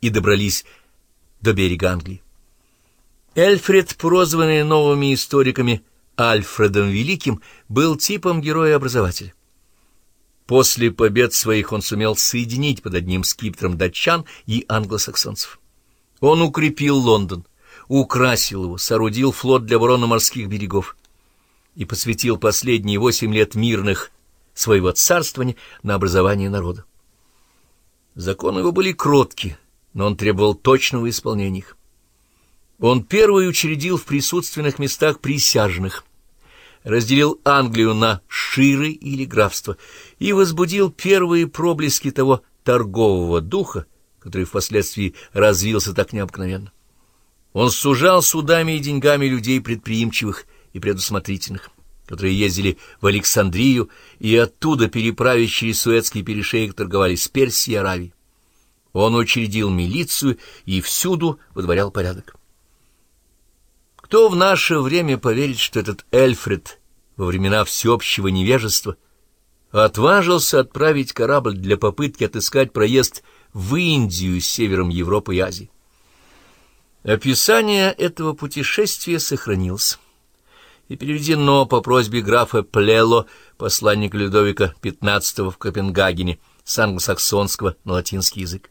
и добрались до берега Англии. Эльфред, прозванный новыми историками Альфредом Великим, был типом героя-образователя. После побед своих он сумел соединить под одним скипетром датчан и англосаксонцев. Он укрепил Лондон, украсил его, соорудил флот для обороны морских берегов и посвятил последние восемь лет мирных своего царствования на образование народа. Законы его были кроткие, но он требовал точного исполнения их. Он первый учредил в присутственных местах присяжных, разделил Англию на ширы или графства и возбудил первые проблески того торгового духа, который впоследствии развился так необыкновенно. Он сужал судами и деньгами людей предприимчивых и предусмотрительных, которые ездили в Александрию и оттуда, переправив через Суэцкий перешеек, торговали с Персией и Аравией. Он учредил милицию и всюду выдворял порядок. Кто в наше время поверит, что этот Эльфред во времена всеобщего невежества отважился отправить корабль для попытки отыскать проезд в Индию с севером Европы и Азии? Описание этого путешествия сохранилось и переведено по просьбе графа Плело, посланника Людовика XV в Копенгагене, с англосаксонского на латинский язык.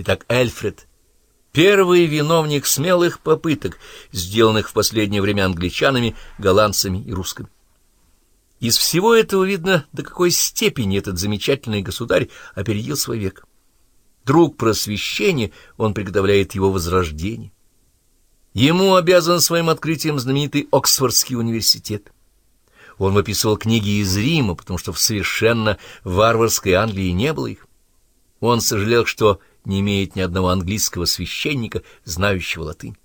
Итак, Эльфред — Первый виновник смелых попыток, сделанных в последнее время англичанами, голландцами и русскими. Из всего этого видно, до какой степени этот замечательный государь опередил свой век. Друг просвещения, он приготовляет его возрождение. Ему обязан своим открытием знаменитый Оксфордский университет. Он выписывал книги из Рима, потому что в совершенно варварской Англии не было их. Он сожалел, что не имеет ни одного английского священника, знающего латынь.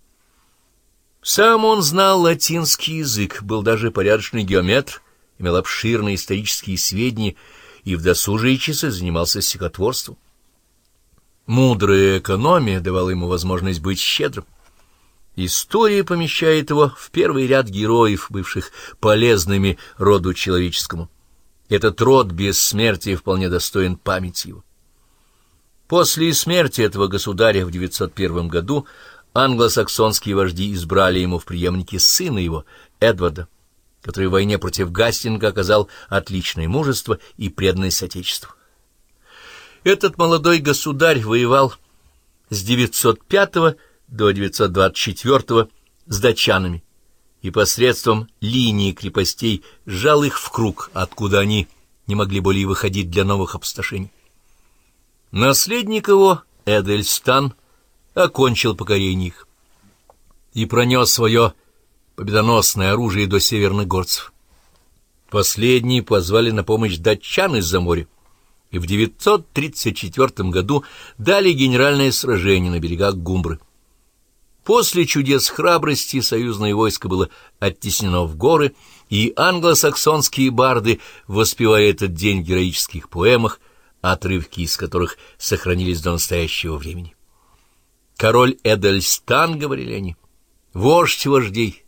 Сам он знал латинский язык, был даже порядочный геометр, имел обширные исторические сведения и в досужие часы занимался стихотворством. Мудрая экономия давала ему возможность быть щедрым. История помещает его в первый ряд героев, бывших полезными роду человеческому. Этот род бессмертия вполне достоин памяти его. После смерти этого государя в 901 году англосаксонские вожди избрали ему в преемнике сына его, Эдварда, который в войне против Гастинга оказал отличное мужество и преданность Отечеству. Этот молодой государь воевал с 905 до 924 с датчанами и посредством линии крепостей сжал их в круг, откуда они не могли более выходить для новых опустошений. Наследник его, Эдельстан, окончил покорение их и пронес свое победоносное оружие до северных горцев. Последние позвали на помощь датчан из-за моря, и в 934 году дали генеральное сражение на берегах Гумбры. После чудес храбрости союзное войско было оттеснено в горы, и англосаксонские барды воспевали этот день в героических поэмах, отрывки из которых сохранились до настоящего времени. Король Эдельстан, говорили они, вождь вождей,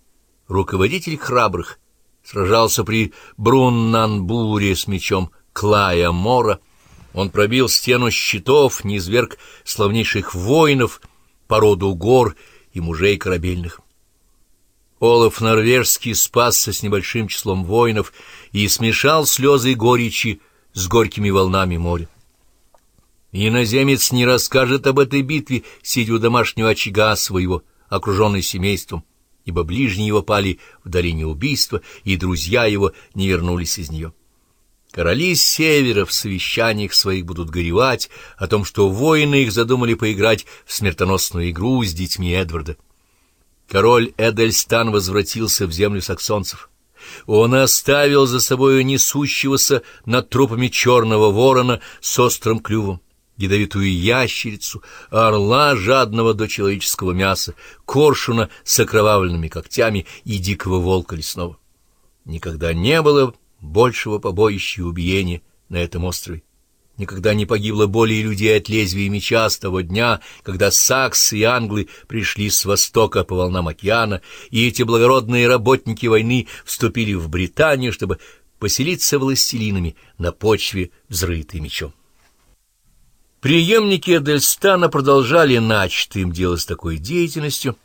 руководитель храбрых, сражался при Бруннанбуре с мечом Клая Мора, он пробил стену щитов, низверг славнейших воинов, породу гор и мужей корабельных. Олаф Норвежский спасся с небольшим числом воинов и смешал слезы горечи с горькими волнами моря. Иноземец не расскажет об этой битве, сидя у домашнего очага своего, окруженный семейством, ибо ближние его пали в долине убийства, и друзья его не вернулись из нее. Короли севера в совещаниях своих будут горевать о том, что воины их задумали поиграть в смертоносную игру с детьми Эдварда. Король Эдельстан возвратился в землю саксонцев. Он оставил за собою несущегося над трупами черного ворона с острым клювом, ядовитую ящерицу, орла, жадного до человеческого мяса, коршуна с окровавленными когтями и дикого волка лесного. Никогда не было большего побоища и убиения на этом острове. Никогда не погибло более людей от лезвия меча с того дня, когда саксы и англы пришли с востока по волнам океана, и эти благородные работники войны вступили в Британию, чтобы поселиться властелинами на почве, взрытой мечом. Приемники Эдельстана продолжали начатое им дело с такой деятельностью,